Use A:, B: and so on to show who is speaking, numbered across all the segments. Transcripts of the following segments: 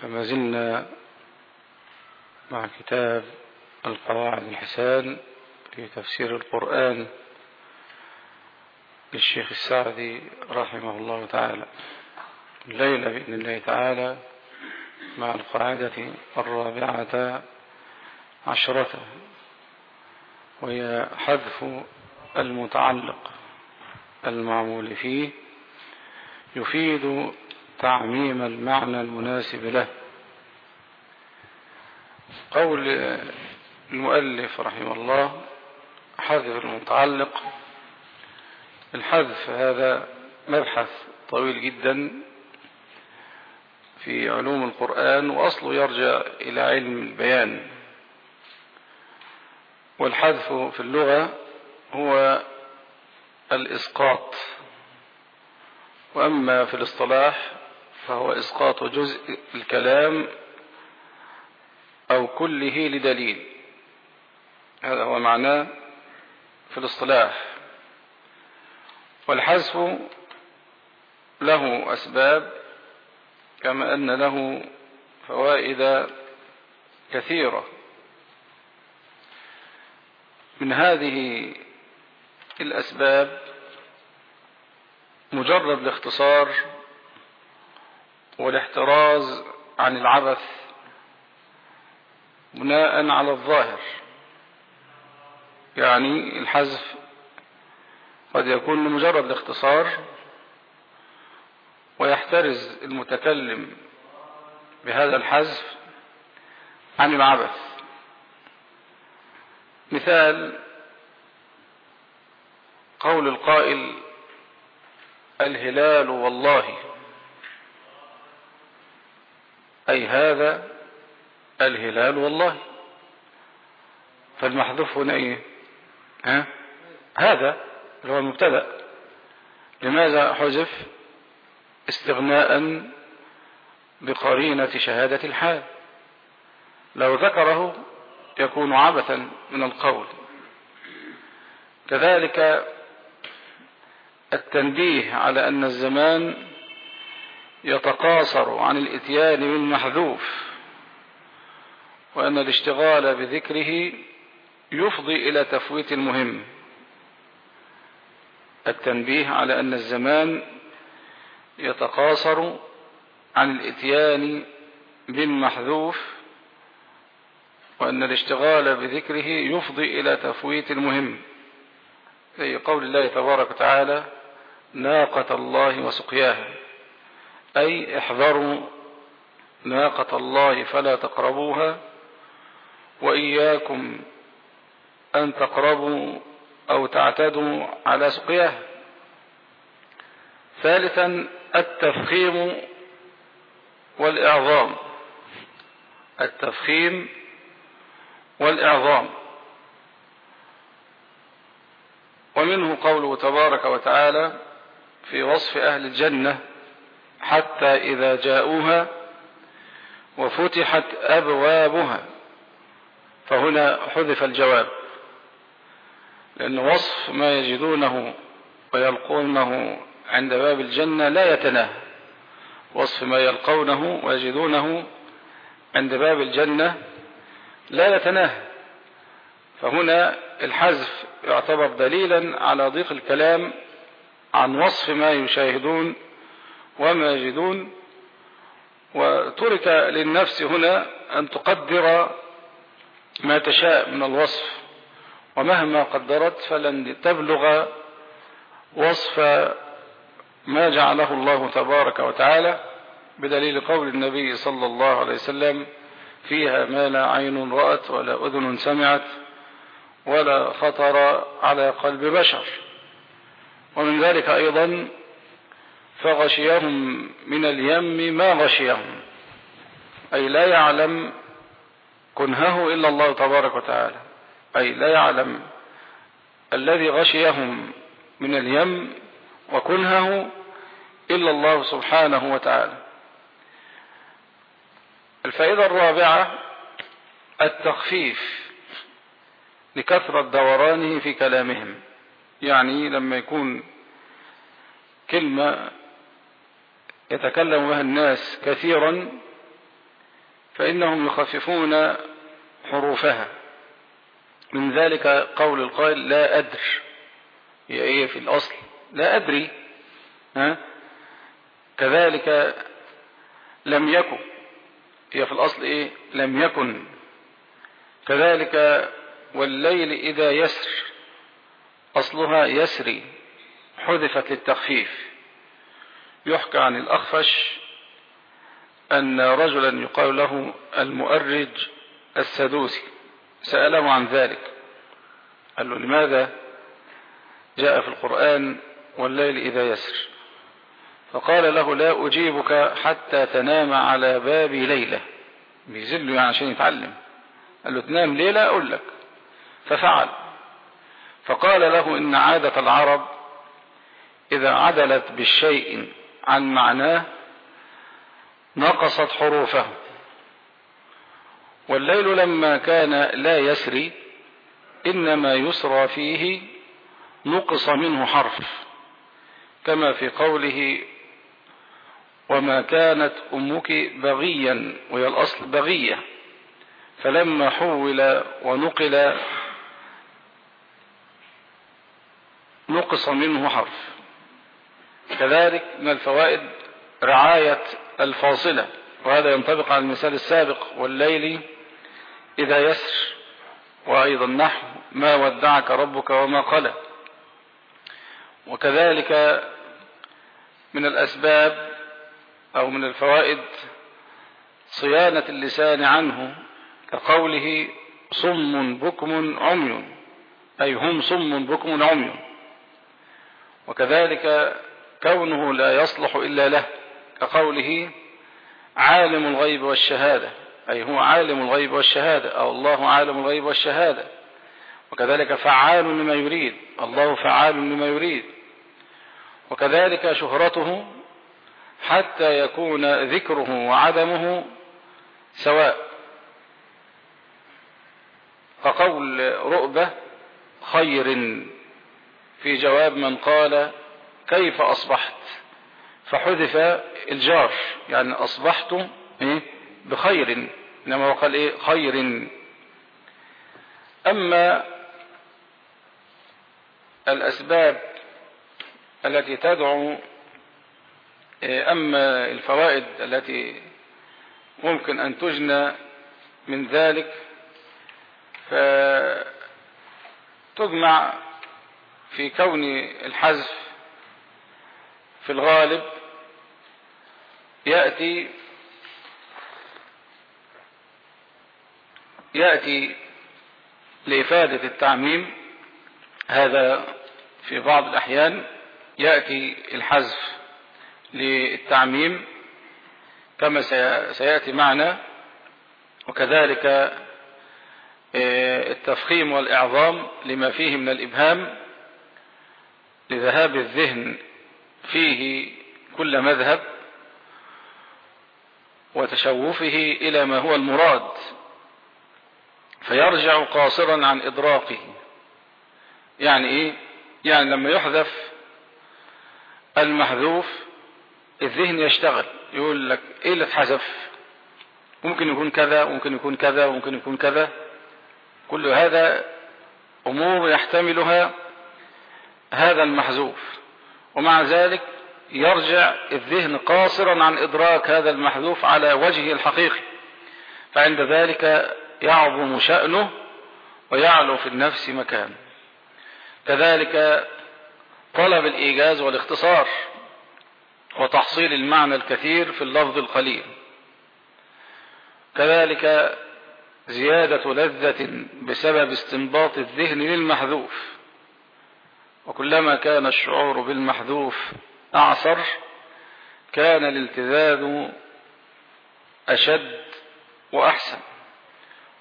A: فما زلنا مع كتاب القواعد الحسان في تفسير القرآن للشيخ السعدي رحمه الله تعالى. الليلة بإذن الله تعالى مع القاعدة الرابعة عشرة وهي حذف المتعلق المعمول فيه يفيد تعميم المعنى المناسب له. قول المؤلف رحمه الله حذف المتعلق. الحذف هذا مبحث طويل جدا في علوم القرآن وأصله يرجع إلى علم البيان. والحذف في اللغة هو الإسقاط. وأما في الاصطلاح فهو إسقاط جزء الكلام أو كله لدليل. هذا هو معناه في الاصطلاح. والحذف له أسباب كما أن له فوائد كثيرة. من هذه الأسباب مجرد الاختصار والاحتراز عن العبث بناء على الظاهر. يعني الحذف قد يكون لمجرد الاختصار ويحترز المتكلم بهذا الحذف عن العبث. مثال قول القائل الهلال والله. أي هذا الهلال والله. فالمحذوف هنا إيه؟ ها؟ هذا اللي هو المبتدأ. لماذا حذف؟ استغناء بقرينة شهادة الحال. لو ذكره يكون عبثا من القول. كذلك التنبيه على أن الزمان يتقاصر عن الإتيان بالمحذوف وأن الاشتغال بذكره يفضي إلى تفويت المهم. التنبيه على أن الزمان يتقاصر عن الإتيان بالمحذوف وأن الاشتغال بذكره يفضي إلى تفويت المهم. في قول الله تبارك وتعالى ناقة الله وسقياها. أي احذروا ناقة الله فلا تقربوها وإياكم أن تقربوا أو تعتدوا على سقياها ثالثا التفخيم والإعظام. التفخيم والإعظام. ومنه قوله تبارك وتعالى في وصف أهل الجنة حتى إذا جاءوها وفتحت أبوابها. فهنا حذف الجواب لأن وصف ما يجدونه ويلقونه عند باب الجنة لا يتناهى. وصف ما يلقونه ويجدونه عند باب الجنة لا يتناهى. فهنا الحذف يعتبر دليلا على ضيق الكلام عن وصف ما يشاهدون وما يجدون وترك للنفس هنا أن تقدر ما تشاء من الوصف. ومهما قدرت فلن تبلغ وصف ما جعله الله تبارك وتعالى بدليل قول النبي صلى الله عليه وسلم فيها ما لا عين رأت ولا أذن سمعت ولا خطر على قلب بشر. ومن ذلك أيضا فغشيهم من اليم ما غشيهم. أي لا يعلم كنهه إلا الله تبارك وتعالى. أي لا يعلم الذي غشيهم من اليم وكنهه إلا الله سبحانه وتعالى. الفائدة الرابعة التخفيف لكثرة دورانه في كلامهم. يعني لما يكون كلمة يتكلم بها الناس كثيرا فإنهم يخففون حروفها. من ذلك قول القائل لا أدر هي إيه في الأصل؟ لا أدري. ها؟ كذلك لم يكن. هي في الأصل إيه؟ لم يكن. كذلك والليل إذا يسر أصلها يسري حذفت للتخفيف. يحكى عن الأخفش أن رجلا يقال له المؤرج السدوسي. سأله عن ذلك. قال له لماذا جاء في القرآن والليل إذا يسر؟ فقال له لا أجيبك حتى تنام على باب ليلة. بيزله يعني عشان يتعلم. قال له تنام ليلة أقول لك. ففعل. فقال له إن عادة العرب إذا عدلت بالشيء عن معناه نقصت حروفه. والليل لما كان لا يسري إنما يسرى فيه نقص منه حرف كما في قوله وما كانت أمك بغيا وهي الأصل بغية. فلما حول ونقل نقص منه حرف. كذلك من الفوائد رعاية الفاصلة وهذا ينطبق على المثال السابق والليل إذا يسر وأيضا نحو ما ودعك ربك وما قلى. وكذلك من الأسباب أو من الفوائد صيانة اللسان عنه كقوله صم بكم عمي أي هم صم بكم عمي. وكذلك كونه لا يصلح إلا له كقوله عالم الغيب والشهادة أي هو عالم الغيب والشهادة أو الله عالم الغيب والشهادة. وكذلك فعال لما يريد الله فعال لما يريد. وكذلك شهرته حتى يكون ذكره وعدمه سواء. كقول رؤبة خير في جواب من قال كيف أصبحت؟ فحذف الجار يعني أصبحت إيه؟ بخير إنما وقال إيه؟ خير. أما الأسباب التي تدعو إيه، أما الفوائد التي ممكن أن تجنى من ذلك فتجمع في كون الحذف في الغالب يأتي يأتي لإفادة التعميم هذا في بعض الأحيان يأتي الحذف للتعميم كما سيأتي معنا وكذلك آه، التفخيم والإعظام لما فيه من الإبهام لذهاب الذهن فيه كل مذهب وتشوفه إلى ما هو المراد فيرجع قاصرا عن إدراكه. يعني إيه؟ يعني لما يحذف المحذوف الذهن يشتغل يقول لك إيه اللي اتحذف؟ ممكن يكون كذا ممكن يكون كذا ممكن يكون كذا. كل هذا أمور يحتملها هذا المحذوف. ومع ذلك يرجع الذهن قاصرا عن إدراك هذا المحذوف على وجهه الحقيقي فعند ذلك يعظم شأنه ويعلو في النفس مكانه. كذلك طلب الإيجاز والاختصار وتحصيل المعنى الكثير في اللفظ القليل. كذلك زيادة لذة بسبب استنباط الذهن للمحذوف. وكلما كان الشعور بالمحذوف أعصر كان الالتذاذ أشد وأحسن.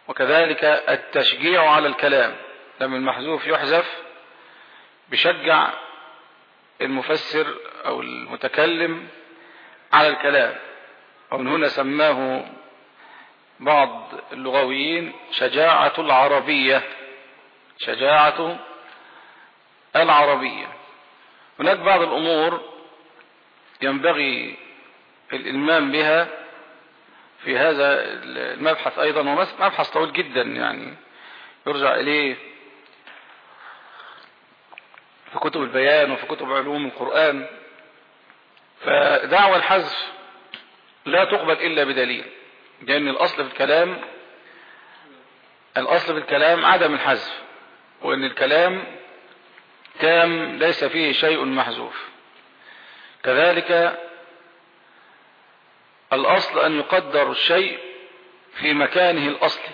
A: وكذلك التشجيع على الكلام لما المحذوف يحذف بشجع المفسر أو المتكلم على الكلام. ومن هنا سماه بعض اللغويين شجاعة العربية شجاعة العربية. هناك بعض الأمور ينبغي الإلمام بها في هذا المبحث أيضا ومبحث طويل جدا يعني. يرجع إليه في كتب البيان وفي كتب علوم القرآن. فدعوى الحذف لا تقبل إلا بدليل لأن الأصل في الكلام الأصل في الكلام عدم الحذف وأن الكلام تام ليس فيه شيء محذوف. كذلك الأصل أن يقدر الشيء في مكانه الأصلي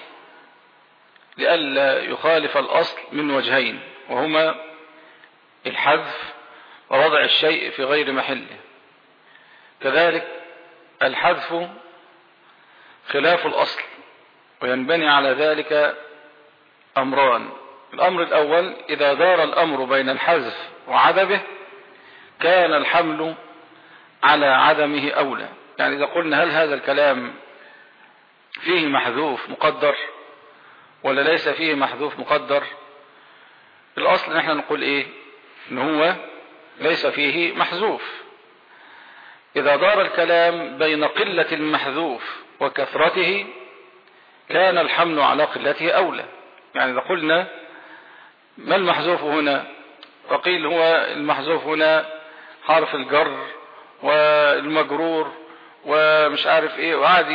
A: لئلا يخالف الأصل من وجهين وهما الحذف ووضع الشيء في غير محله. كذلك الحذف خلاف الأصل وينبني على ذلك أمران. الأمر الأول إذا دار الأمر بين الحذف وعدمه كان الحمل على عدمه أولى. يعني إذا قلنا هل هذا الكلام فيه محذوف مقدر ولا ليس فيه محذوف مقدر الأصل نحن نقول إيه؟ إن هو ليس فيه محذوف. إذا دار الكلام بين قلة المحذوف وكثرته كان الحمل على قلته أولى. يعني إذا قلنا ما المحذوف هنا؟ وقيل هو المحذوف هنا حرف الجر والمجرور ومش عارف إيه وقعد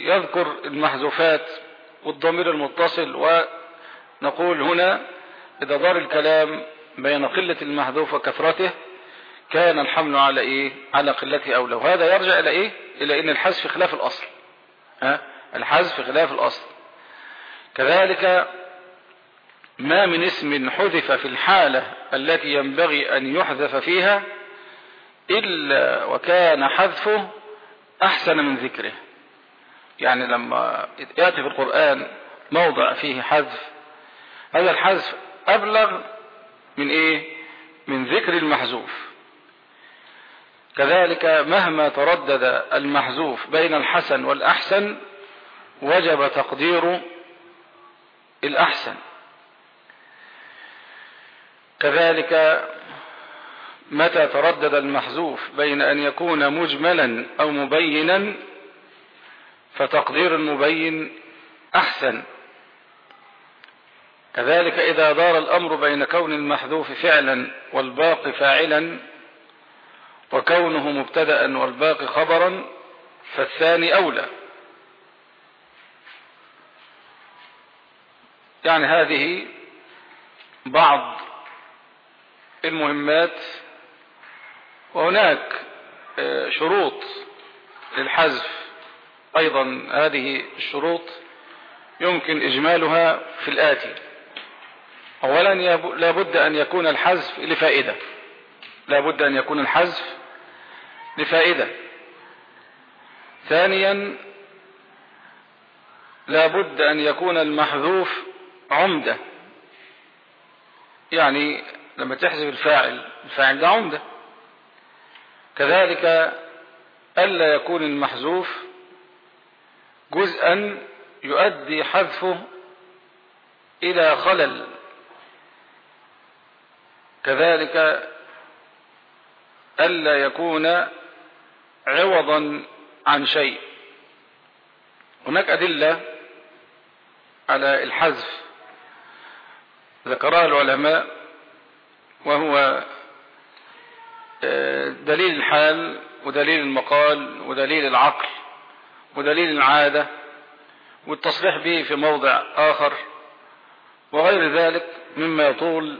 A: يذكر المحذوفات والضمير المتصل ونقول هنا إذا دار الكلام بين قلة المحذوف وكثرته كان الحمل على إيه؟ على قلته أولى. وهذا يرجع إلى إيه؟ إلى إن الحذف خلاف الأصل. ها؟ الحذف خلاف الأصل. كذلك ما من اسم حذف في الحالة التي ينبغي أن يحذف فيها إلا وكان حذفه أحسن من ذكره. يعني لما يأتي في القرآن موضع فيه حذف هذا الحذف أبلغ من إيه؟ من ذكر المحذوف. كذلك مهما تردد المحذوف بين الحسن والأحسن وجب تقدير الأحسن. كذلك متى تردد المحذوف بين أن يكون مجملا أو مبينا فتقدير المبين أحسن. كذلك إذا دار الأمر بين كون المحذوف فعلا والباقي فاعلا وكونه مبتدا والباقي خبرا فالثاني أولى. يعني هذه بعض المهمات وهناك آه، شروط للحذف. أيضا هذه الشروط يمكن إجمالها في الآتي. أولا لابد أن يكون الحذف لفائدة. لابد أن يكون الحذف لفائدة. ثانيا لابد أن يكون المحذوف عمدة. يعني لما تحذف الفاعل الفاعل ده عمدة. كذلك ألا يكون المحذوف جزءا يؤدي حذفه إلى خلل. كذلك ألا يكون عوضا عن شيء. هناك أدلة على الحذف. ذكرها العلماء وهو آه، دليل الحال ودليل المقال ودليل العقل ودليل العادة والتصريح به في موضع آخر وغير ذلك مما يطول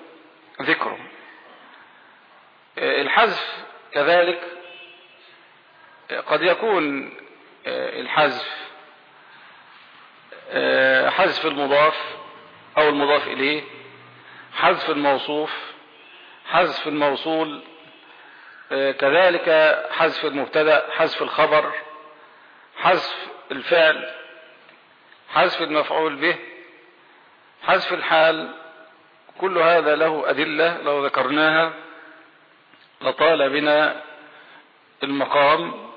A: ذكره. آه، الحذف كذلك قد يكون آه، الحذف آه، حذف المضاف أو المضاف إليه حذف الموصوف حذف الموصول كذلك حذف المبتدأ حذف الخبر حذف الفعل حذف المفعول به حذف الحال كل هذا له أدلة لو ذكرناها لطال بنا المقام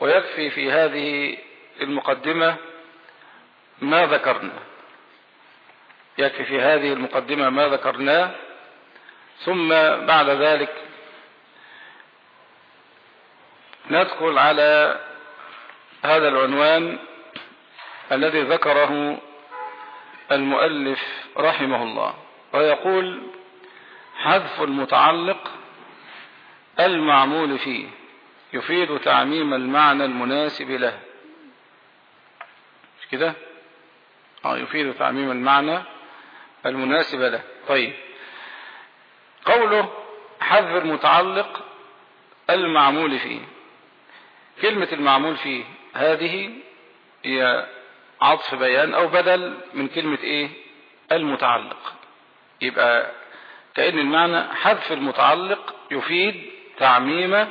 A: ويكفي في هذه المقدمة ما ذكرنا. يكفي في هذه المقدمة ما ذكرناه ثم بعد ذلك ندخل على هذا العنوان الذي ذكره المؤلف رحمه الله ويقول حذف المتعلق المعمول فيه يفيد تعميم المعنى المناسب له. مش كده؟ آه يفيد تعميم المعنى المناسب له. طيب. قوله حذف المتعلق المعمول فيه. كلمة المعمول فيه هذه هي عطف بيان أو بدل من كلمة إيه؟ المتعلق. يبقى كأن المعنى حذف المتعلق يفيد تعميم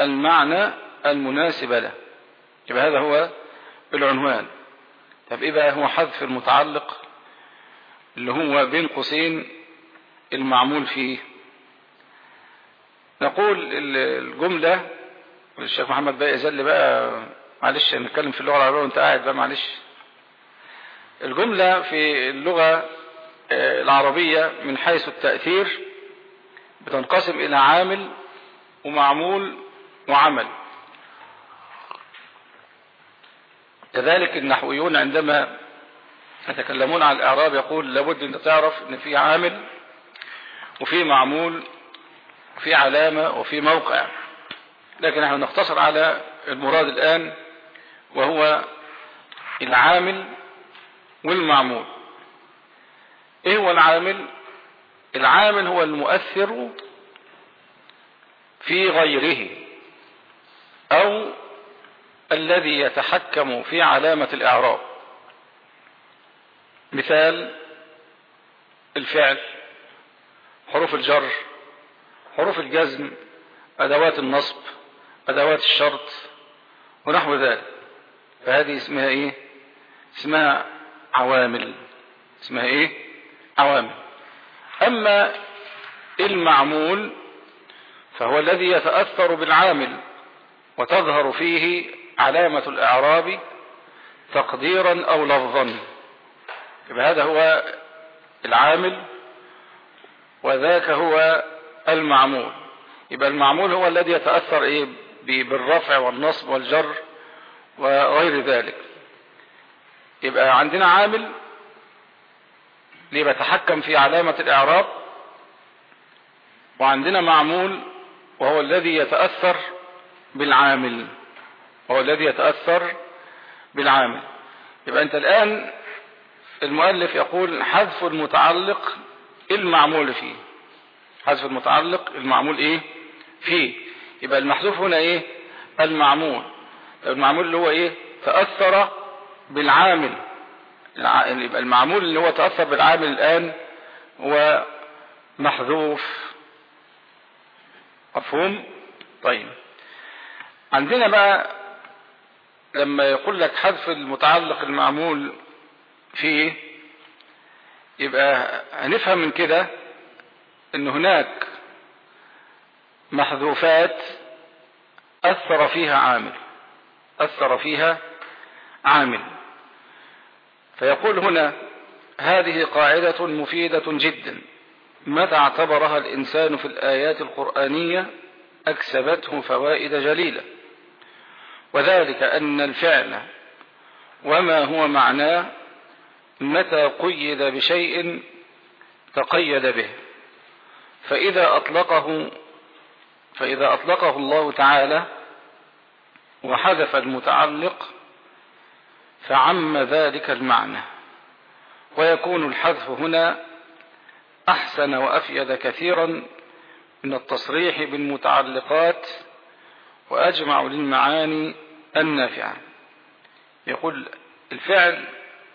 A: المعنى المناسب له. يبقى هذا هو العنوان. طب إيه بقى هو حذف المتعلق اللي هو بين قوسين المعمول فيه. نقول الجملة الشيخ محمد بقى يزل بقى معلش نتكلم في اللغة العربية وانت قاعد بقى معلش. الجملة في اللغة العربية من حيث التأثير بتنقسم إلى عامل ومعمول وعمل. كذلك النحويون عندما يتكلمون عن الإعراب يقول لابد أن تعرف أن في عامل وفي معمول وفي علامة وفي موقع. لكن نحن نختصر على المراد الآن وهو العامل والمعمول. إيه هو العامل؟ العامل هو المؤثر في غيره أو الذي يتحكم في علامة الإعراب. مثال الفعل. حروف الجر حروف الجزم أدوات النصب أدوات الشرط ونحو ذلك. فهذه اسمها إيه؟ اسمها عوامل. اسمها إيه؟ عوامل. أما المعمول فهو الذي يتأثر بالعامل وتظهر فيه علامة الإعراب تقديرا أو لفظا. هذا هو العامل وذاك هو المعمول. يبقى المعمول هو الذي يتأثر إيه؟ بالرفع والنصب والجر وغير ذلك. يبقى عندنا عامل بيتحكم في علامة الإعراب وعندنا معمول وهو الذي يتأثر بالعامل وهو الذي يتأثر بالعامل. يبقى أنت الآن المؤلف يقول حذف المتعلق المعمول فيه. حذف المتعلق المعمول إيه؟ فيه. يبقى المحذوف هنا إيه؟ المعمول. المعمول اللي هو إيه؟ تأثر بالعامل. يبقى المعمول اللي هو تأثر بالعامل الآن هو محذوف. مفهوم؟ طيب. عندنا بقى لما يقول لك حذف المتعلق المعمول فيه يبقى هنفهم من كده إن هناك محذوفات أثر فيها عامل أثر فيها عامل. فيقول هنا هذه قاعدة مفيدة جدا. متى اعتبرها الإنسان في الآيات القرآنية؟ أكسبته فوائد جليلة. وذلك أن الفعل وما هو معناه متى قيد بشيء تقيد به. فإذا أطلقه فإذا أطلقه الله تعالى وحذف المتعلق فعم ذلك المعنى. ويكون الحذف هنا أحسن وأفيد كثيرا من التصريح بالمتعلقات وأجمع للمعاني النافعة. يقول الفعل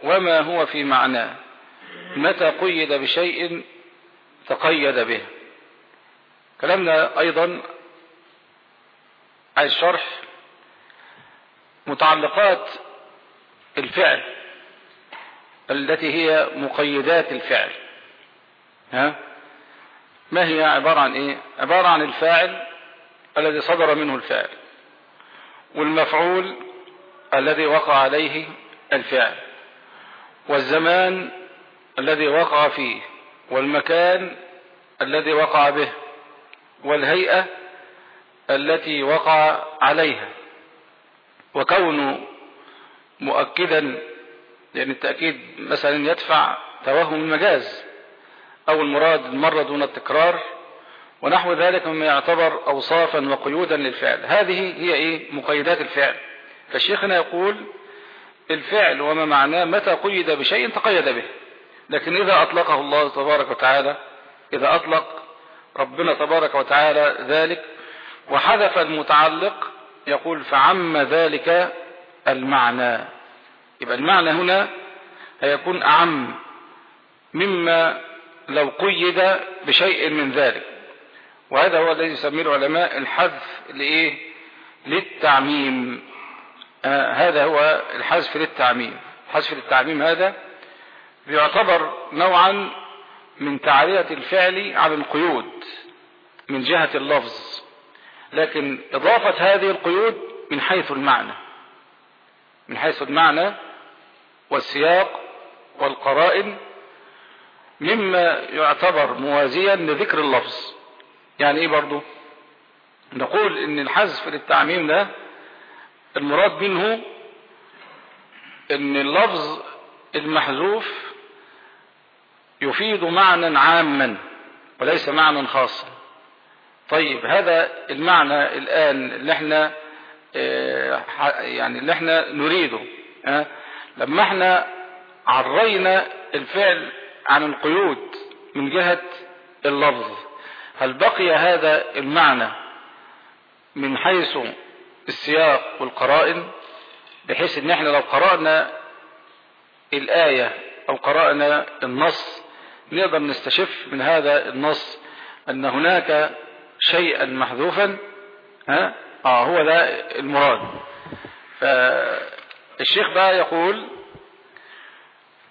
A: وما هو في معناه. متى قيد بشيء تقيد به. كلامنا أيضا عايز شرح متعلقات الفعل التي هي مقيدات الفعل. ها؟ ما هي عبارة عن إيه؟ عبارة عن الفاعل الذي صدر منه الفعل والمفعول الذي وقع عليه الفعل. والزمان الذي وقع فيه والمكان الذي وقع به والهيئة التي وقع عليها. وكونه مؤكدا لأن التأكيد مثلا يدفع توهم المجاز أو المراد المرة دون التكرار ونحو ذلك مما يعتبر أوصافا وقيودا للفعل. هذه هي إيه؟ مقيدات الفعل. فالشيخنا يقول الفعل وما معناه متى قيد بشيء تقيد به. لكن إذا أطلقه الله تبارك وتعالى إذا أطلق ربنا تبارك وتعالى ذلك وحذف المتعلق يقول فعم ذلك المعنى. يبقى المعنى هنا هيكون أعم مما لو قيد بشيء من ذلك. وهذا هو الذي يسميه العلماء الحذف لإيه؟ للتعميم. هذا هو الحذف للتعميم. الحذف للتعميم هذا بيعتبر نوعا من تعرية الفعل عن القيود من جهة اللفظ لكن إضافة هذه القيود من حيث المعنى من حيث المعنى والسياق والقرائن مما يعتبر موازيا لذكر اللفظ. يعني إيه برضو؟ نقول إن الحذف للتعميم ده المراد منه إن اللفظ المحذوف يفيد معنى عاما وليس معنى خاصا. طيب هذا المعنى الآن اللي إحنا يعني اللي إحنا نريده لما إحنا عرينا الفعل عن القيود من جهة اللفظ هل بقي هذا المعنى من حيث السياق والقرائن بحيث إن إحنا لو قرأنا الآية أو قرأنا النص نقدر نستشف من هذا النص أن هناك شيئا محذوفا ها؟ آه هو ده المراد. فالشيخ بقى يقول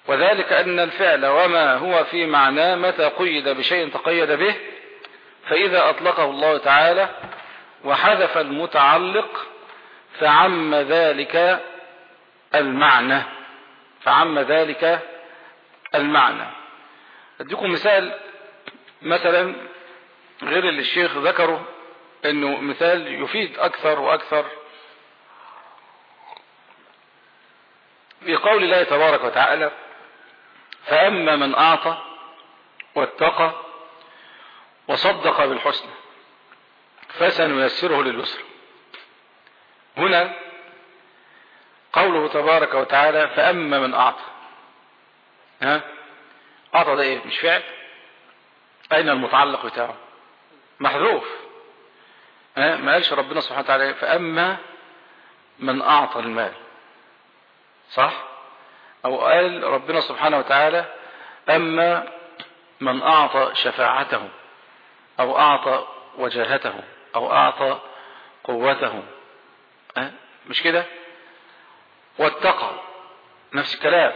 A: وذلك أن الفعل وما هو في معناه متى قيد بشيء تقيد به فإذا أطلقه الله تعالى وحذف المتعلق فعم ذلك المعنى. فعم ذلك المعنى. أديكم مثال مثلا غير اللي الشيخ ذكره إنه مثال يفيد أكثر وأكثر في قول الله تبارك وتعالى فأما من أعطى واتقى وصدق بالحسنى. فسنيسره لليسر. هنا قوله تبارك وتعالى فأما من أعطى. ها؟ أعطى ده إيه؟ مش فعل. أين المتعلق بتاعه؟ محذوف. ها؟ ما قالش ربنا سبحانه وتعالى فأما من أعطى المال. صح؟ أو قال ربنا سبحانه وتعالى أما من أعطى شفاعته أو أعطى وجاهته. أو أعطى قوته. أه؟ مش كده؟ واتقى. نفس الكلام.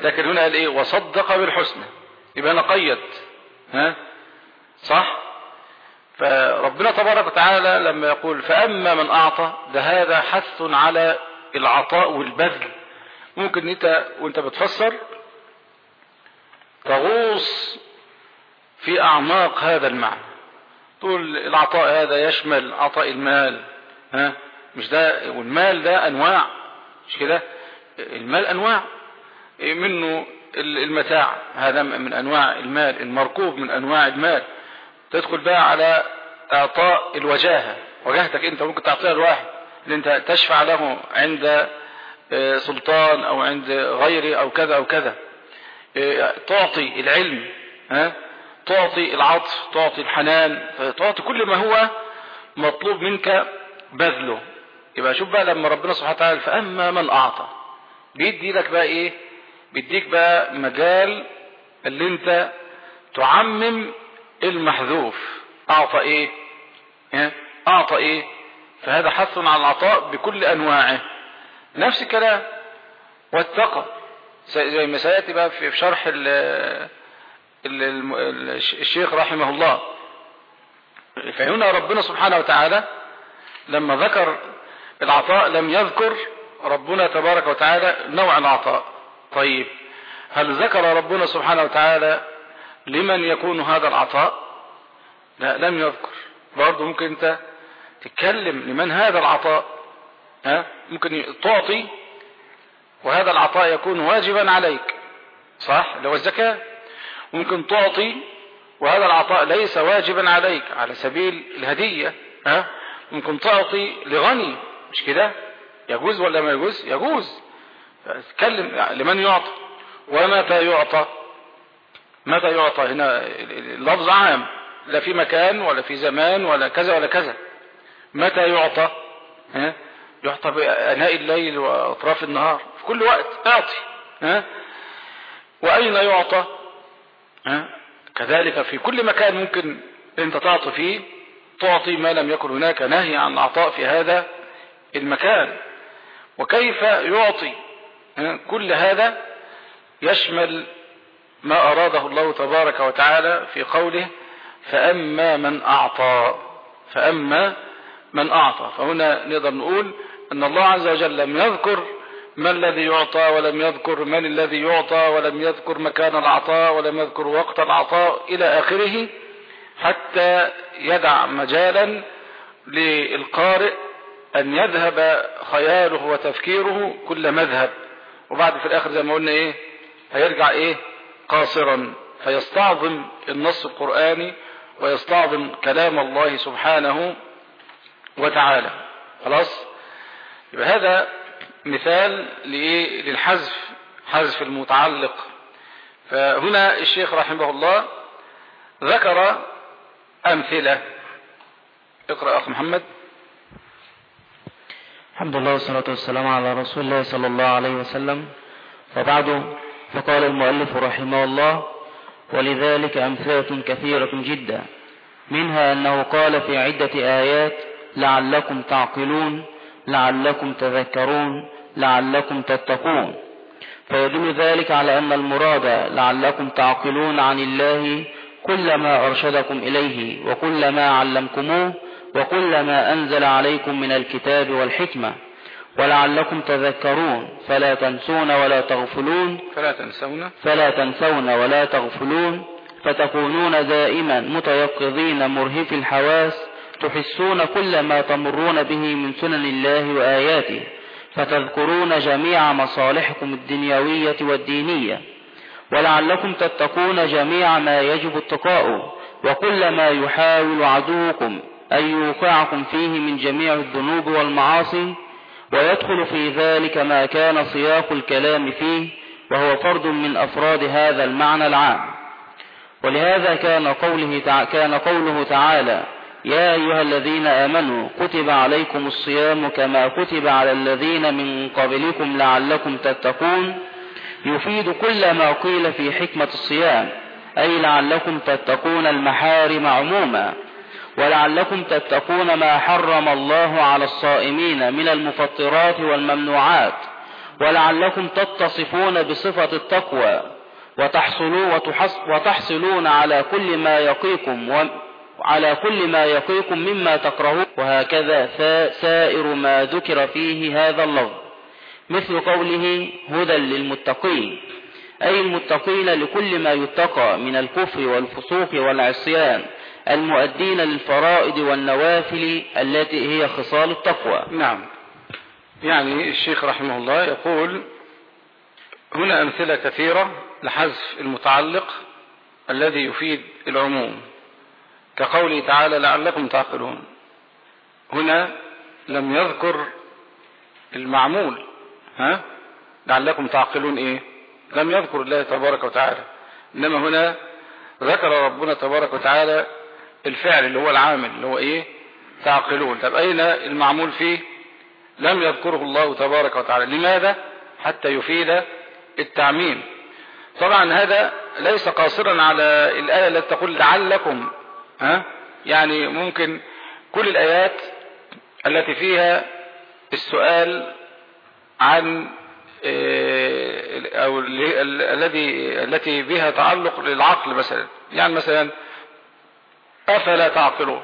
A: لكن هنا قال إيه؟ وصدق بالحسنى. يبقى أنا قيد. ها؟ صح؟ فربنا تبارك وتعالى لما يقول فأما من أعطى ده هذا حث على العطاء والبذل. ممكن أنت وأنت بتفسر تغوص في أعماق هذا المعنى. تقول العطاء هذا يشمل عطاء المال ها؟ مش ده والمال ده أنواع مش كده؟ المال أنواع. منه المتاع هذا من أنواع المال المركوب من أنواع المال. تدخل بقى على إعطاء الوجاهة. وجاهتك أنت ممكن تعطيها لواحد اللي أنت تشفع له عند سلطان أو عند غيره أو كذا أو كذا. تعطي العلم ها؟ تعطي العطف تعطي الحنان تعطي كل ما هو مطلوب منك بذله. يبقى شوف بقى لما ربنا سبحانه وتعالى فأما من أعطى. بيدي لك بقى إيه؟ بيديك بقى مجال اللي أنت تعمم المحذوف. أعطى إيه؟ ها؟ أعطى إيه؟ فهذا حث على العطاء بكل أنواعه. نفس الكلام واتقى زي ما سيأتي بقى في شرح الشيخ رحمه الله فهنا ربنا سبحانه وتعالى لما ذكر العطاء لم يذكر ربنا تبارك وتعالى نوع العطاء. طيب هل ذكر ربنا سبحانه وتعالى لمن يكون هذا العطاء؟ لا لم يذكر. برضه ممكن انت تتكلم لمن هذا العطاء ها؟ ممكن تعطي وهذا العطاء يكون واجبا عليك. صح؟ لو الزكاة ممكن تعطي وهذا العطاء ليس واجبا عليك على سبيل الهدية ها؟ ممكن تعطي لغني مش كده؟ يجوز ولا ما يجوز؟ يجوز. اتكلم لمن يعطى. ومتى يعطى؟ متى يعطى؟ هنا اللفظ عام. لا في مكان ولا في زمان ولا كذا ولا كذا. متى يعطى؟ ها؟ يعطى بأناء الليل وأطراف النهار. في كل وقت أعطي ها؟ وأين يعطى؟ كذلك في كل مكان ممكن أنت تعطي فيه تعطي ما لم يكن هناك نهي عن العطاء في هذا المكان. وكيف يعطي؟ كل هذا يشمل ما أراده الله تبارك وتعالى في قوله فأما من أعطى فأما من أعطى. فهنا نقدر نقول أن الله عز وجل لم يذكر ما الذي يعطى ولم يذكر؟ من الذي يعطى ولم يذكر مكان العطاء ولم يذكر وقت العطاء؟ إلى آخره. حتى يدع مجالا للقارئ أن يذهب خياله وتفكيره كل مذهب. وبعد في الآخر زي ما قلنا إيه؟ هيرجع إيه؟ قاصرا. فيستعظم النص القرآني ويستعظم كلام الله سبحانه وتعالى. خلاص؟ يبقى هذا مثال للحذف حذف المتعلق. فهنا الشيخ رحمه الله ذكر أمثلة. اقرأ أخ محمد.
B: الحمد لله والصلاة والسلام على رسول الله صلى الله عليه وسلم. وبعد فقال المؤلف رحمه الله ولذلك أمثلة كثيرة جدا. منها أنه قال في عدة آيات لعلكم تعقلون لعلكم تذكرون لعلكم تتقون. فيدل ذلك على أن المراد لعلكم تعقلون عن الله كل ما أرشدكم إليه وكل ما علمكموه وكل ما أنزل عليكم من الكتاب والحكمة. ولعلكم تذكرون فلا تنسون ولا تغفلون.
A: فلا تنسون.
B: فلا تنسون ولا تغفلون. فتكونون دائما متيقظين مرهف الحواس. تحسون كل ما تمرون به من سنن الله وآياته فتذكرون جميع مصالحكم الدنيوية والدينية ولعلكم تتقون جميع ما يجب اتقاؤه وكل ما يحاول عدوكم أن يوقعكم فيه من جميع الذنوب والمعاصي ويدخل في ذلك ما كان سياق الكلام فيه وهو فرد من أفراد هذا المعنى العام. ولهذا كان قوله, كان قوله تعالى يا أيها الذين آمنوا كتب عليكم الصيام كما كتب على الذين من قبلكم لعلكم تتقون. يفيد كل ما قيل في حكمة الصيام أي لعلكم تتقون المحارم عموما ولعلكم تتقون ما حرم الله على الصائمين من المفطرات والممنوعات ولعلكم تتصفون بصفة التقوى وتحصلون, على كل ما يقيكم على كل ما يقيكم مما تكرهون. وهكذا سائر ما ذكر فيه هذا اللفظ. مثل قوله هدى للمتقين. أي المتقين لكل ما يتقى من الكفر والفسوق والعصيان. المؤدين للفرائض والنوافل التي هي خصال التقوى.
A: نعم. يعني الشيخ رحمه الله يقول هنا أمثلة كثيرة لحذف المتعلق الذي يفيد العموم. كقوله تعالى لعلكم تعقلون. هنا لم يذكر المعمول ها؟ لعلكم تعقلون إيه؟ لم يذكر الله تبارك وتعالى. إنما هنا ذكر ربنا تبارك وتعالى الفعل اللي هو العامل اللي هو إيه؟ تعقلون. طب أين المعمول فيه؟ لم يذكره الله تبارك وتعالى. لماذا؟ حتى يفيد التعميم. طبعا هذا ليس قاصرا على الآية التي تقول لعلكم ها؟ يعني ممكن كل الآيات التي فيها السؤال عن آه، أو الذي التي بها تعلق للعقل مثلا. يعني مثلا أفلا تعقلون؟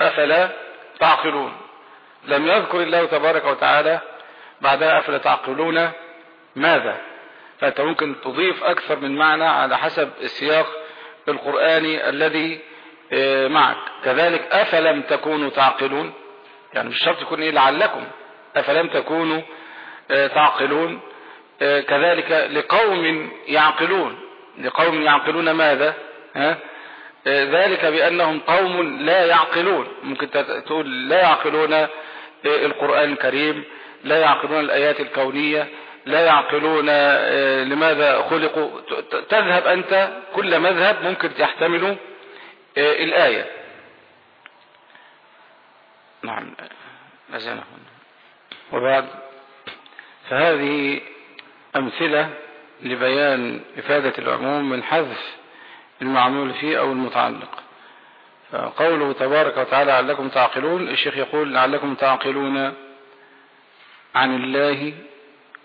A: أفلا تعقلون؟ لم يذكر الله تبارك وتعالى بعدها أفلا تعقلون ماذا؟ فأنت ممكن تضيف أكثر من معنى على حسب السياق القرآني الذي معك. كذلك أفلم تكونوا تعقلون؟ يعني مش شرط يكون إيه لعلكم. أفلم تكونوا آه، تعقلون؟ آه، كذلك لقوم يعقلون. لقوم يعقلون ماذا؟ ها؟ ذلك بأنهم قوم لا يعقلون. ممكن تقول لا يعقلون القرآن الكريم لا يعقلون الآيات الكونية لا يعقلون لماذا خلقوا. تذهب أنت كل مذهب ممكن تحتمل الآية. نعم أزانا وبعد فهذه أمثلة لبيان إفادة العموم من حذف المعمول فيه أو المتعلق. فقوله تبارك وتعالى لعلكم تعقلون الشيخ يقول لعلكم تعقلون عن الله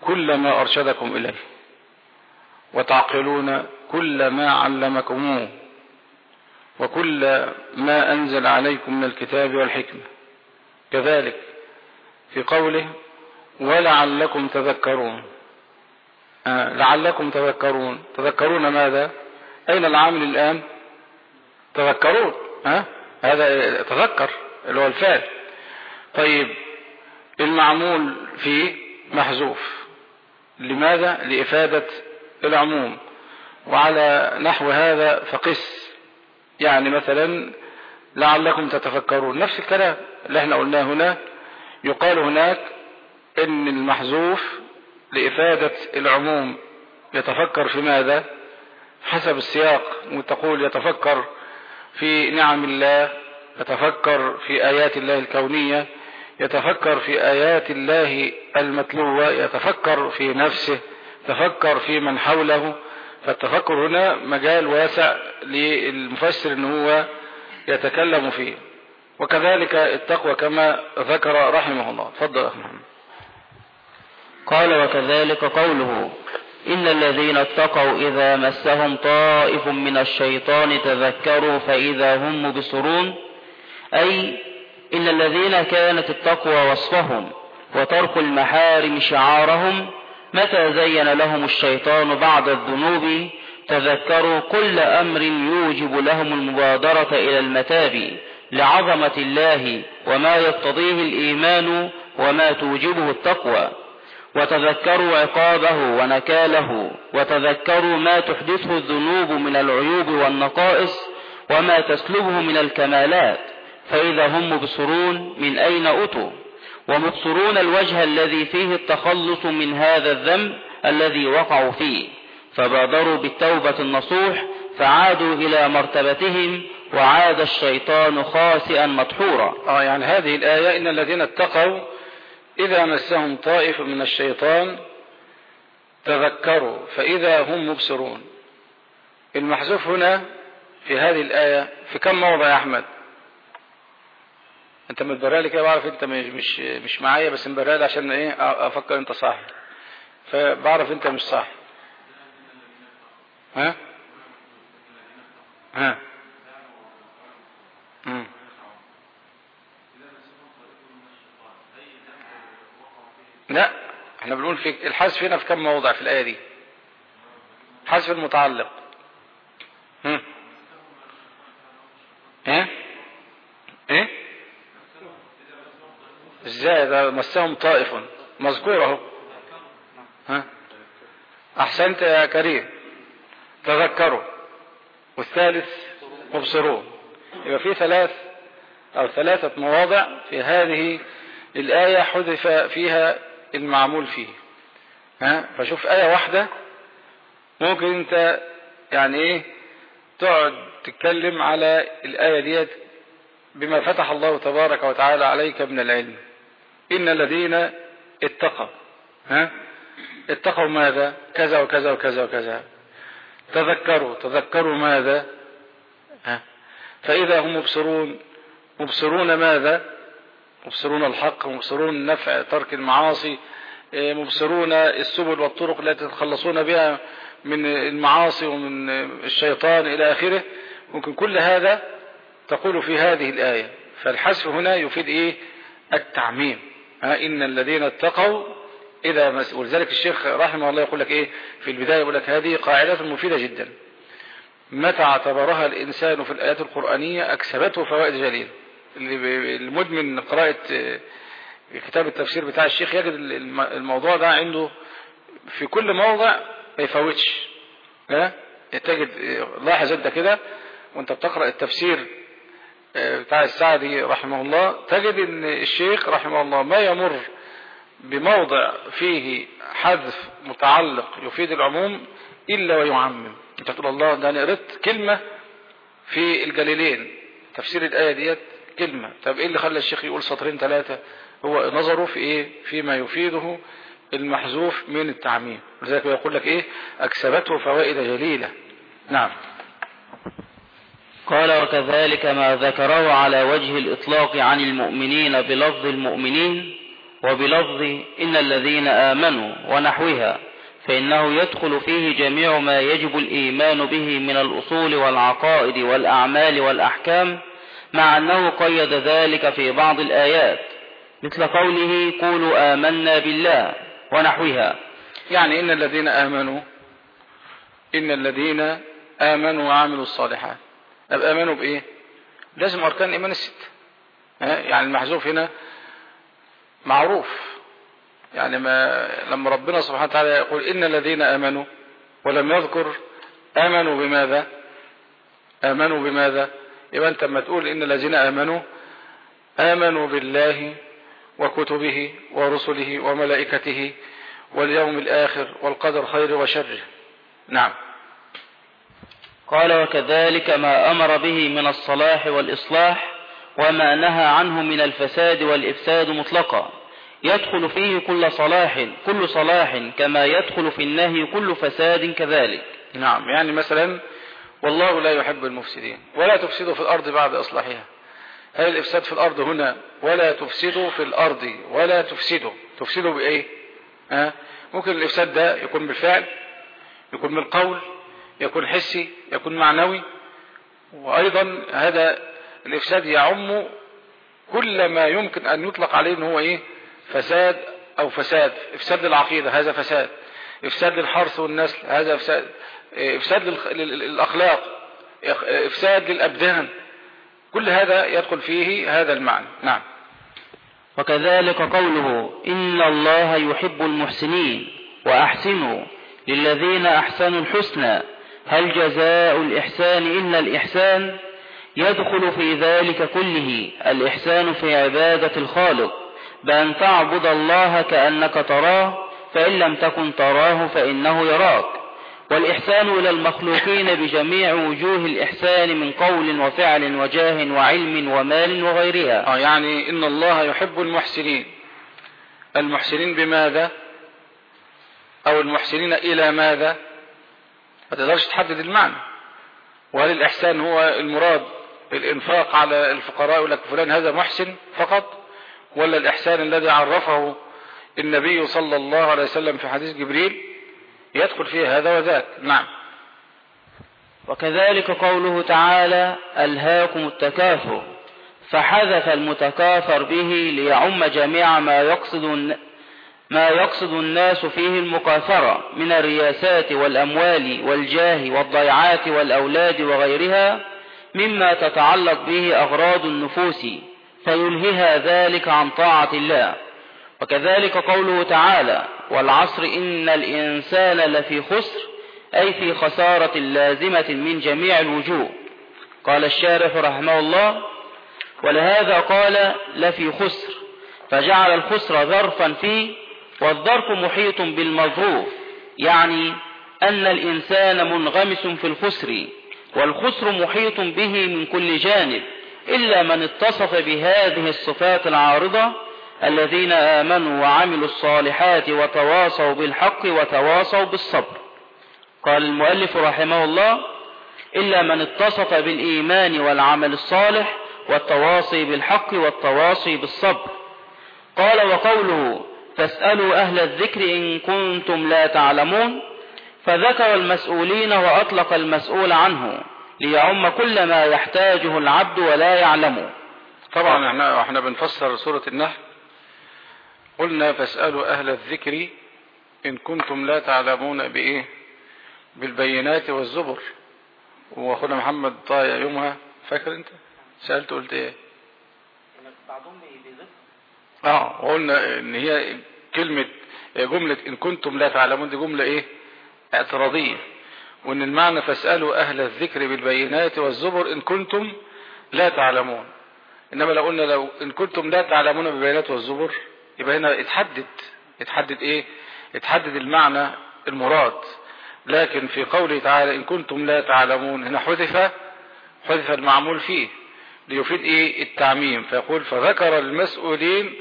A: كل ما أرشدكم إليه وتعقلون كل ما علمكموه. وكل ما أنزل عليكم من الكتاب والحكمة. كذلك في قوله ولعلكم تذكرون. آه لعلكم تذكرون. تذكرون ماذا؟ أين العامل الآن؟ تذكرون. ها هذا تذكر اللي هو الفعل. طيب المعمول فيه محذوف. لماذا؟ لإفادة العموم. وعلى نحو هذا فقس. يعني مثلا لعلكم تتفكرون. نفس الكلام اللي إحنا قلناه هنا يقال هناك إن المحذوف لإفادة العموم يتفكر في ماذا؟ حسب السياق وتقول يتفكر في نعم الله يتفكر في آيات الله الكونية يتفكر في آيات الله المتلوة يتفكر في نفسه يتفكر في من حوله فالتفكر هنا مجال واسع للمفسر إن هو يتكلم فيه. وكذلك التقوى كما ذكر رحمه الله. تفضل أخي محمد.
B: قال وكذلك قوله إن الذين اتقوا إذا مسهم طائف من الشيطان تذكروا فإذا هم مبصرون. أي إن الذين كانت التقوى وصفهم وترك المحارم شعارهم متى زين لهم الشيطان بعد الذنوب؟ تذكروا كل أمر يوجب لهم المبادرة إلى المتاب لعظمة الله وما يقتضيه الإيمان وما توجبه التقوى. وتذكروا عقابه ونكاله وتذكروا ما تحدثه الذنوب من العيوب والنقائص وما تسلبه من الكمالات. فإذا هم مبصرون من أين أتوا ومبصرون الوجه الذي فيه التخلص من هذا الذنب الذي وقعوا فيه. فبادروا بالتوبة النصوح فعادوا إلى مرتبتهم وعاد الشيطان خاسئا مدحورا.
A: آه يعني هذه الآية إن الذين اتقوا إذا مسهم طائف من الشيطان تذكروا فإذا هم مبصرون. المحذوف هنا في هذه الآية في كم موضع يا أحمد؟ أنت متبرع لي كده بعرف أنت مش مش معايا بس متبرع لي عشان إيه؟ أفكر أنت صح فبعرف أنت مش صح ها؟ ها؟ مم. لا إحنا بنقول في الحذف هنا في كم موضع في الآية دي؟ حذف المتعلق. هم. إيه إيه ده مسهم طائف. مذكور اهو ها؟ أحسنت يا كريم. تذكروا. والثالث مبصرون يبقى في ثلاث أو ثلاثة مواضع في هذه الآية حذف فيها المعمول فيه. ها؟ فشوف آية واحدة. ممكن أنت يعني إيه؟ تقعد تتكلم على الآية ديت بما فتح الله تبارك وتعالى عليك من العلم. إن الذين اتقوا. ها؟ اتقوا ماذا؟ كذا وكذا وكذا وكذا. تذكروا. تذكروا ماذا؟ ها؟ فإذا هم مبصرون. مبصرون ماذا؟ مبصرون الحق مبصرون نفع ترك المعاصي مبصرون السبل والطرق التي تتخلصون بها من المعاصي ومن الشيطان إلى آخره. ممكن كل هذا تقول في هذه الآية. فالحذف هنا يفيد إيه؟ التعميم. ها إن الذين اتقوا إذا مس... ولذلك الشيخ رحمه الله يقول لك إيه في البداية يقول لك هذه قاعدة مفيدة جدا. متى اعتبرها الإنسان في الآيات القرآنية أكسبته فوائد جليلة المدمن قراءة كتاب التفسير بتاع الشيخ يجد الموضوع ده عنده في كل موضع ما يفوتش. ها؟ تجد لاحظ أنت كده وأنت بتقرأ التفسير بتاع السعدي رحمه الله تجد إن الشيخ رحمه الله ما يمر بموضع فيه حذف متعلق يفيد العموم إلا ويعمم. أنت تقول الله ده أنا قريت كلمة في الجليلين تفسير الآية ديت كلمة. طب إيه اللي خلى الشيخ يقول سطرين ثلاثة هو نظره في إيه؟ فيما يفيده المحذوف من التعميم. لذلك يقول لك إيه؟ أكسبته فوائد جليلة. نعم.
B: قال وكذلك ما ذكره على وجه الإطلاق عن المؤمنين بلفظ المؤمنين وبلفظ إن الذين آمنوا ونحوها فإنه يدخل فيه جميع ما يجب الإيمان به من الأصول والعقائد والأعمال والأحكام مع أنه قيد ذلك في بعض الآيات مثل قوله قولوا آمنا بالله ونحوها.
A: يعني إن الذين آمنوا إن الذين آمنوا وعملوا الصالحات. أب آمنوا بإيه؟ لازم أركان الإيمان الست. يعني المحذوف هنا معروف. يعني ما لما ربنا سبحانه وتعالى يقول إن الذين آمنوا ولم يذكر آمنوا بماذا؟ آمنوا بماذا؟ يبقى أنت لما تقول إن الذين آمنوا آمنوا بالله وكتبه ورسله وملائكته واليوم الآخر والقدر خير وشره. نعم.
B: قال وكذلك ما أمر به من الصلاح والإصلاح وما نهى عنه من الفساد والإفساد مطلقا. يدخل فيه كل صلاح كل صلاح كما يدخل في النهي كل فساد كذلك.
A: نعم يعني مثلا والله لا يحب المفسدين ولا تفسدوا في الأرض بعد إصلاحها. هل الإفساد في الأرض هنا؟ ولا تفسدوا في الأرض ولا تفسدوا. تفسدوا بإيه؟ ها؟ ممكن الإفساد ده يكون بالفعل يكون بالقول يكون حسي يكون معنوي. وأيضا هذا الإفساد يعم كل ما يمكن أن يطلق عليه أنه هو إيه؟ فساد أو فساد. إفساد للعقيدة هذا فساد. إفساد للحرث والنسل هذا إفساد إفساد للأخلاق. إفساد للأبدان. كل هذا يدخل فيه هذا المعنى. نعم.
B: وكذلك قوله إن الله يحب المحسنين وأحسنوا للذين أحسنوا الحسنى. هل جزاء الإحسان إلا الإحسان؟ يدخل في ذلك كله الإحسان في عبادة الخالق بأن تعبد الله كأنك تراه فإن لم تكن تراه فإنه يراك. والإحسان إلى المخلوقين بجميع وجوه الإحسان من قول وفعل وجاه وعلم ومال وغيرها.
A: آه يعني إن الله يحب المحسنين. المحسنين بماذا؟ أو المحسنين إلى ماذا؟ ما تقدرش تحدد المعنى. وهل الإحسان هو المراد الإنفاق على الفقراء يقول لك فلان هذا محسن فقط ولا الإحسان الذي عرفه النبي صلى الله عليه وسلم في حديث جبريل يدخل فيه هذا وذاك. نعم.
B: وكذلك قوله تعالى ألهاكم التكاثر فحذف المتكاثر به ليعم جميع ما يقصد ما يقصد الناس فيه المكاثرة من الرياسات والأموال والجاه والضيعات والأولاد وغيرها مما تتعلق به أغراض النفوس فيلهها ذلك عن طاعة الله. وكذلك قوله تعالى والعصر إن الإنسان لفي خسر أي في خسارة لازمة من جميع الوجوه قال الشارح رحمه الله ولهذا قال لفي خسر فجعل الخسر ظرفا فيه والظرف محيط بالمظروف يعني أن الإنسان منغمس في الخسر والخسر محيط به من كل جانب إلا من اتصف بهذه الصفات العارضة الذين آمنوا وعملوا الصالحات وتواصوا بالحق وتواصوا بالصبر. قال المؤلف رحمه الله إلا من اتصف بالإيمان والعمل الصالح والتواصي بالحق والتواصي بالصبر. قال وقوله فاسألوا أهل الذكر إن كنتم لا تعلمون. فذكر المسؤولين وأطلق المسؤول عنه ليعم كل ما يحتاجه العبد ولا يعلمه
A: طبعا إحنا إحنا بنفسر سورة النحل. قلنا فاسألوا أهل الذكر إن كنتم لا تعلمون بإيه؟ بالبينات والزبر. وأخونا محمد طايع يومها. فاكر أنت؟ سألت قلت إيه؟ آه وقلنا إن هي كلمة جملة إن كنتم لا تعلمون دي جملة إيه؟ اعتراضية. وإن المعنى فاسألوا أهل الذكر بالبينات والزبر إن كنتم لا تعلمون. إنما لو قلنا لو إن كنتم لا تعلمون بالبينات والزبر يبقى هنا اتحدد اتحدد إيه؟ اتحدد المعنى المراد. لكن في قوله تعالى إن كنتم لا تعلمون هنا حذف حذف المعمول فيه ليفيد إيه؟ التعميم. فيقول فذكر المسؤولين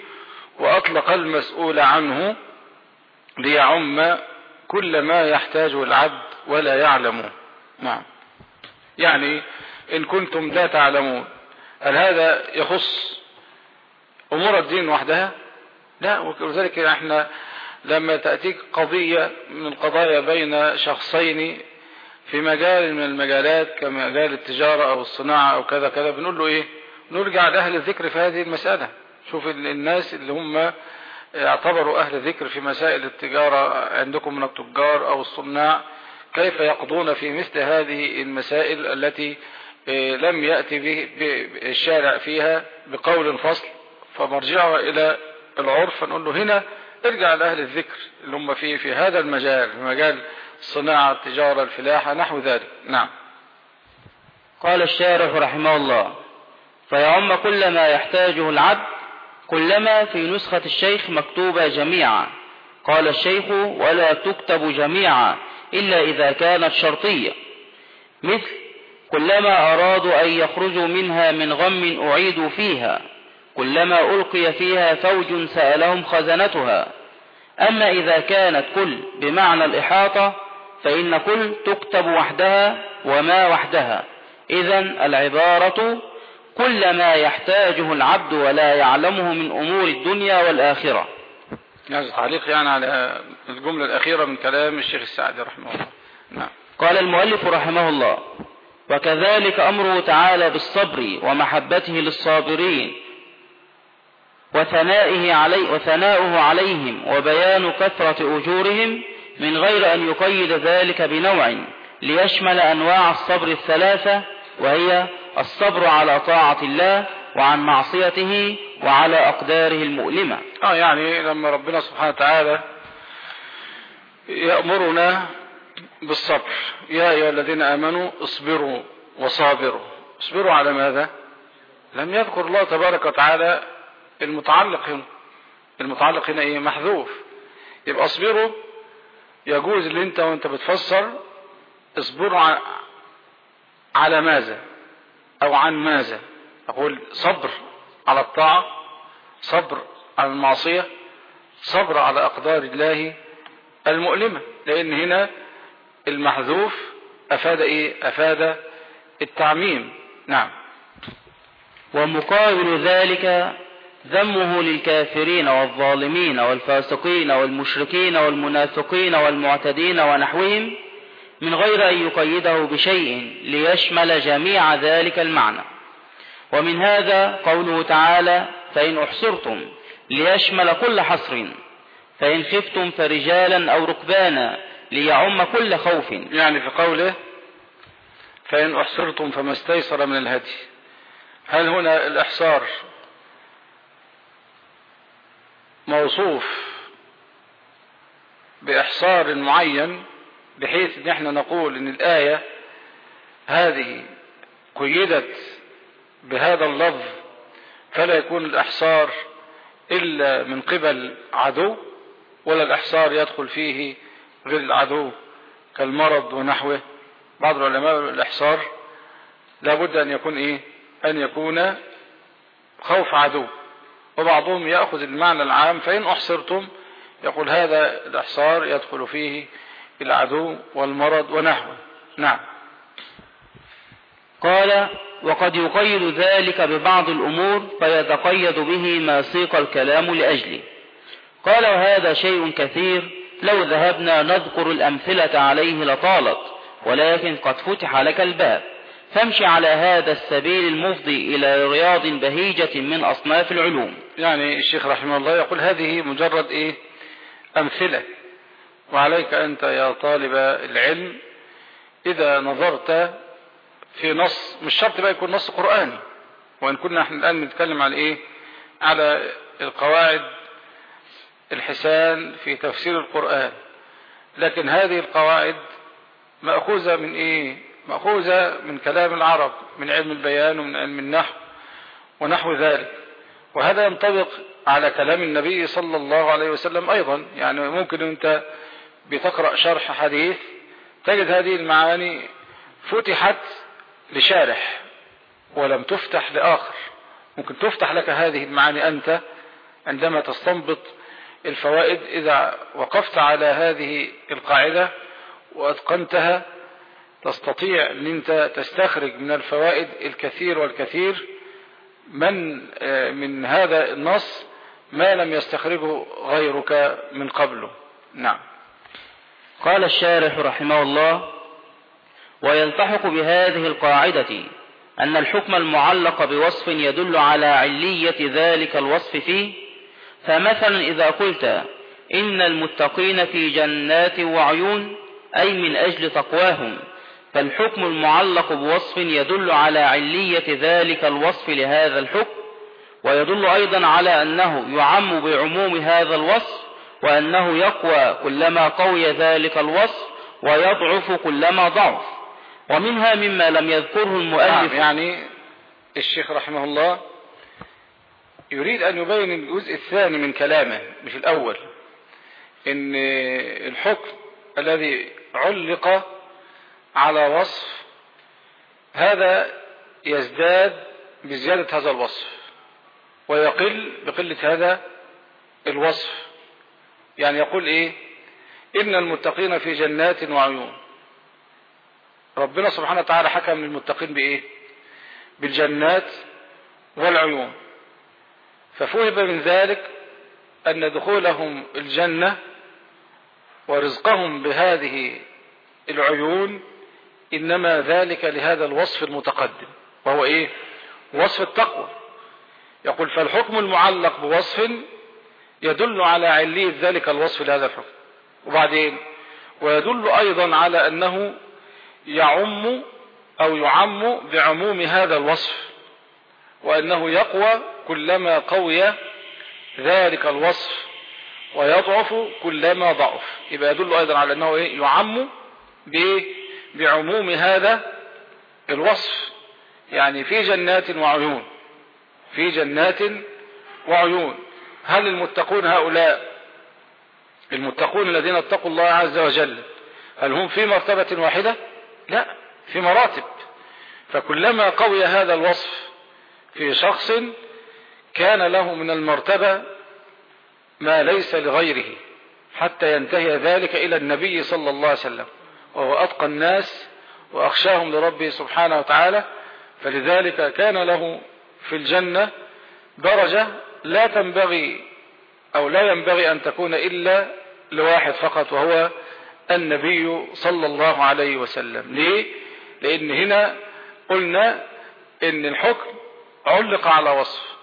A: وأطلق المسؤول عنه ليعم كل ما يحتاجه العبد ولا يعلمه. نعم. يعني إن كنتم لا تعلمون هل هذا يخص أمور الدين وحدها؟ لا وذلك إحنا لما تأتيك قضية من القضايا بين شخصين في مجال من المجالات كمجال التجارة أو الصناعة أو كذا كذا بنقول له إيه؟ نرجع لأهل الذكر في هذه المسألة. شوف الناس اللي هم اعتبروا أهل الذكر في مسائل التجارة عندكم من التجار أو الصناع كيف يقضون في مثل هذه المسائل التي لم يأتي به الشارع فيها بقول فصل؟ فمرجعها إلى العرف فنقول له هنا ارجع لأهل الذكر اللي هم فيه في هذا المجال في مجال الصناعة التجارة الفلاحة نحو ذلك. نعم.
B: قال الشارح رحمه الله فيعم كل ما يحتاجه العبد كلما في نسخة الشيخ مكتوبة جميعا. قال الشيخ ولا تكتب جميعا إلا إذا كانت شرطية. مثل كلما أرادوا أن يخرجوا منها من غم أعيدوا فيها. كلما ألقي فيها فوج سألهم خزنتها. أما إذا كانت كل بمعنى الإحاطة فإن كل تكتب وحدها وما وحدها. إذا العبارة كل ما يحتاجه العبد ولا يعلمه من أمور الدنيا والآخرة.
A: هذا تعليق يعني على الجملة الأخيرة من كلام الشيخ السعدي رحمه الله. نعم.
B: قال المؤلف رحمه الله وكذلك أمره تعالى بالصبر ومحبته للصابرين وثنائه علي وثناؤه عليهم وبيان كثرة أجورهم من غير أن يقيد ذلك بنوع ليشمل أنواع الصبر الثلاثة وهي الصبر على طاعة الله وعن معصيته وعلى أقداره المؤلمة.
A: آه يعني لما ربنا سبحانه وتعالى يأمرنا بالصبر. يا أيها الذين آمنوا اصبروا وصابروا. اصبروا على ماذا؟ لم يذكر الله تبارك وتعالى المتعلق هنا المتعلق هنا إيه؟ محذوف. يبقى اصبروا. يجوز اللي انت وأنت بتفسر اصبروا على ماذا؟ أو عن ماذا؟ أقول صبر على الطاعة صبر على المعصية صبر على أقدار الله المؤلمة لأن هنا المحذوف أفاد إيه؟ أفاد التعميم. نعم.
B: ومقابل ذلك ذمه للكافرين والظالمين والفاسقين والمشركين والمنافقين والمعتدين ونحوهم من غير أن يقيده بشيء ليشمل جميع ذلك المعنى. ومن هذا قوله تعالى فإن أحصرتم ليشمل كل حصر فإن خفتم فرجالا أو ركبانا ليعم كل خوف.
A: يعني في قوله فإن أحصرتم فما استيسر من الهدي. هل هنا الإحصار موصوف بإحصار معين؟ بحيث ان إحنا نقول إن الآية هذه قيدت بهذا اللفظ فلا يكون الإحصار إلا من قبل عدو ولا الإحصار يدخل فيه غير العدو كالمرض ونحوه. بعض العلماء الإحصار لابد أن يكون إيه؟ أن يكون خوف عدو. وبعضهم يأخذ المعنى العام فإن أحصرتم يقول هذا الإحصار يدخل فيه العدو والمرض ونحوه. نعم.
B: قال وقد يقيد ذلك ببعض الأمور فيتقيد به ما سيق الكلام لأجله. قال وهذا شيء كثير لو ذهبنا نذكر الأمثلة عليه لطالت ولكن قد فتح لك الباب. فامشي على هذا السبيل المفضي إلى رياض بهيجة من أصناف العلوم.
A: يعني الشيخ رحمه الله يقول هذه مجرد إيه؟ أمثلة. وعليك أنت يا طالب العلم إذا نظرت في نص مش شرط بقى يكون نص قرآني وإن كنا إحنا الآن بنتكلم على إيه؟ على القواعد الحسان في تفسير القرآن. لكن هذه القواعد مأخوذة من إيه؟ مأخوذة من كلام العرب من علم البيان ومن علم النحو ونحو ذلك. وهذا ينطبق على كلام النبي صلى الله عليه وسلم أيضا. يعني ممكن أنت بتقرأ شرح حديث تجد هذه المعاني فتحت لشارح ولم تفتح لآخر. ممكن تفتح لك هذه المعاني أنت عندما تستنبط الفوائد إذا وقفت على هذه القاعدة وأتقنتها تستطيع أن أنت تستخرج من الفوائد الكثير والكثير من من هذا النص ما لم يستخرجه غيرك من قبله. نعم.
B: قال الشارح رحمه الله ويلتحق بهذه القاعدة أن الحكم المعلق بوصف يدل على علية ذلك الوصف فيه. فمثلا إذا قلت إن المتقين في جنات وعيون أي من أجل تقواهم فالحكم المعلق بوصف يدل على علية ذلك الوصف لهذا الحكم. ويدل أيضا على أنه يعم بعموم هذا الوصف وأنه يقوى كلما قوي ذلك الوصف ويضعف كلما ضعف. ومنها مما لم يذكره المؤلف.
A: نعم يعني الشيخ رحمه الله يريد أن يبين الجزء الثاني من كلامه مش الأول إن الحكم الذي علق على وصف هذا يزداد بزيادة هذا الوصف ويقل بقلة هذا الوصف. يعني يقول إيه؟ إن المتقين في جنات وعيون. ربنا سبحانه وتعالى حكم للمتقين بإيه؟ بالجنات والعيون. ففهم من ذلك أن دخولهم الجنة ورزقهم بهذه العيون إنما ذلك لهذا الوصف المتقدم وهو إيه؟ وصف التقوى. يقول فالحكم المعلق بوصف يدل على علية ذلك الوصف لهذا الحكم. وبعدين ويدل أيضا على أنه يعم أو يعم بعموم هذا الوصف وأنه يقوى كلما قوي ذلك الوصف ويضعف كلما ضعف. يبقى يدل أيضا على أنه يعم بعموم هذا الوصف. يعني في جنات وعيون. في جنات وعيون. هل المتقون هؤلاء المتقون الذين اتقوا الله عز وجل هل هم في مرتبة واحدة؟ لا في مراتب. فكلما قوي هذا الوصف في شخص كان له من المرتبة ما ليس لغيره حتى ينتهي ذلك إلى النبي صلى الله عليه وسلم وهو أتقى الناس وأخشاهم لربه سبحانه وتعالى فلذلك كان له في الجنة درجة لا تنبغي أو لا ينبغي أن تكون إلا لواحد فقط وهو النبي صلى الله عليه وسلم ليه؟ لأن هنا قلنا إن الحكم علق على وصف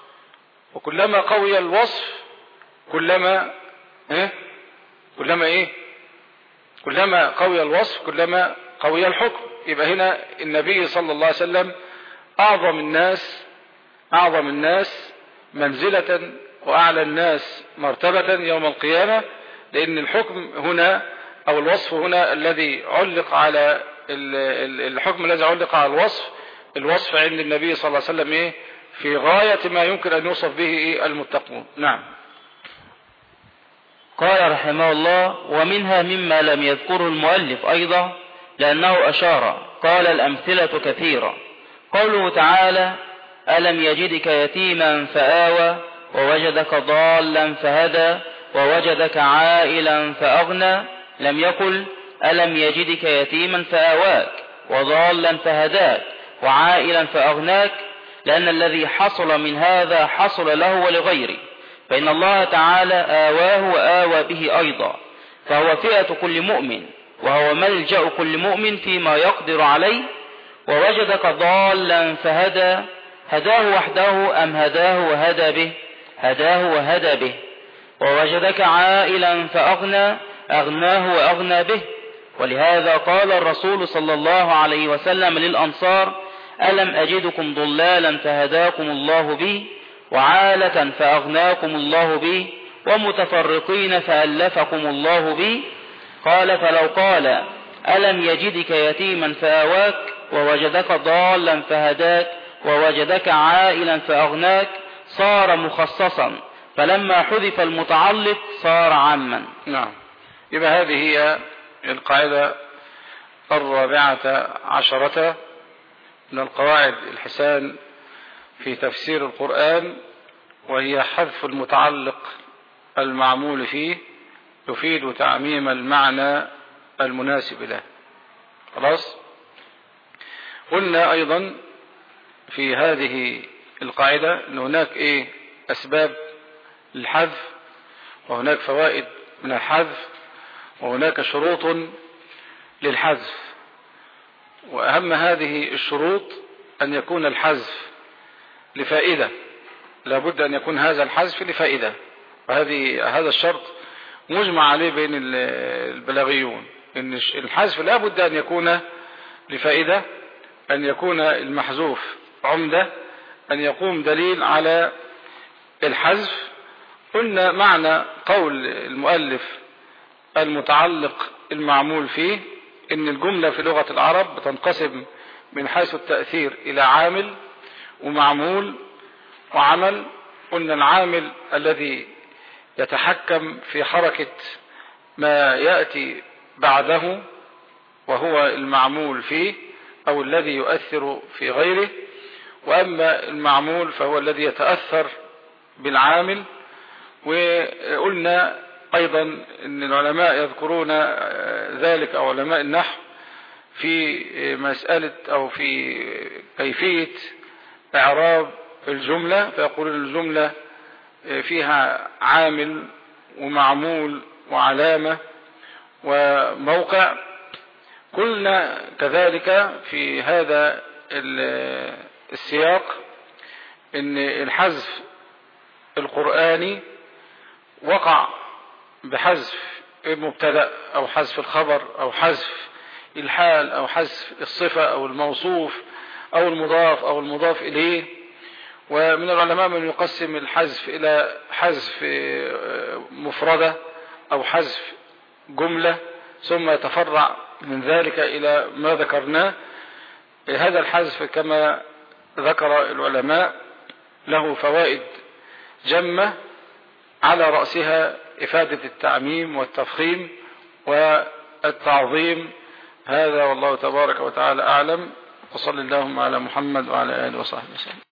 A: وكلما قوي الوصف كلما إيه؟ كلما إيه كلما قوي الوصف كلما قوي الحكم يبقى هنا النبي صلى الله عليه وسلم أعظم الناس أعظم الناس منزلة وأعلى الناس مرتبة يوم القيامة لأن الحكم هنا أو الوصف هنا الذي علق على الحكم الذي علق على الوصف الوصف عند النبي صلى الله عليه وسلم إيه؟ في غاية ما يمكن أن يوصف به إيه؟ المتقون. نعم.
B: قال رحمه الله ومنها مما لم يذكره المؤلف أيضا لأنه أشار قال الأمثلة كثيرة قوله تعالى ألم يجدك يتيما فآوى ووجدك ضالا فهدى ووجدك عائلا فأغنى؟ لم يقل ألم يجدك يتيما فآواك وضالا فهداك وعائلا فأغناك؟ لأن الذي حصل من هذا حصل له ولغيره. فإن الله تعالى آواه وآوى به أيضا. فهو فئة كل مؤمن وهو ملجأ كل مؤمن فيما يقدر عليه ووجدك ضالا فهدى هداه وحده أم هداه وهدى به؟ هداه وهدى به. ووجدك عائلا فأغنى أغناه وأغنى به. ولهذا قال الرسول صلى الله عليه وسلم للأنصار ألم أجدكم ضلالا فهداكم الله بي وعالة فأغناكم الله بي ومتفرقين فألفكم الله بي؟ قال فلو قال ألم يجدك يتيما فآواك ووجدك ضالا فهداك ووجدك عائلا فأغناك صار مخصصا فلما حذف المتعلق صار عاما.
A: نعم. يبقى هذه هي القاعدة الرابعة عشرة من القواعد الحسان في تفسير القرآن وهي حذف المتعلق المعمول فيه يفيد تعميم المعنى المناسب له. خلاص؟ قلنا أيضا في هذه القاعدة أن هناك إيه؟ أسباب للحذف وهناك فوائد من الحذف وهناك شروط للحذف. وأهم هذه الشروط أن يكون الحذف لفائدة. لابد أن يكون هذا الحذف لفائدة. وهذه هذا الشرط مجمع عليه بين البلاغيون. إن الحذف لابد أن يكون لفائدة أن يكون المحذوف. عمدة أن يقوم دليل على الحذف. قلنا معنى قول المؤلف المتعلق المعمول فيه إن الجملة في لغة العرب بتنقسم من حيث التأثير إلى عامل ومعمول وعمل. قلنا العامل الذي يتحكم في حركة ما يأتي بعده وهو المعمول فيه أو الذي يؤثر في غيره. وأما المعمول فهو الذي يتأثر بالعامل وقلنا أيضا أن العلماء يذكرون ذلك أو علماء النحو في مسألة أو في كيفية إعراب الجملة فيقولون الجملة فيها عامل ومعمول وعلامة وموقع. قلنا كذلك في هذا السياق إن الحذف القرآني وقع بحذف المبتدأ أو حذف الخبر أو حذف الحال أو حذف الصفة أو الموصوف أو المضاف أو المضاف إليه. ومن العلماء من يقسم الحذف إلى حذف مفردة أو حذف جملة ثم يتفرع من ذلك إلى ما ذكرناه. هذا الحذف كما ذكر العلماء له فوائد جمة على رأسها إفادة التعميم والتفخيم والتعظيم. هذا والله تبارك وتعالى أعلم. وصل اللهم على محمد وعلى آله وصحبه وسلم.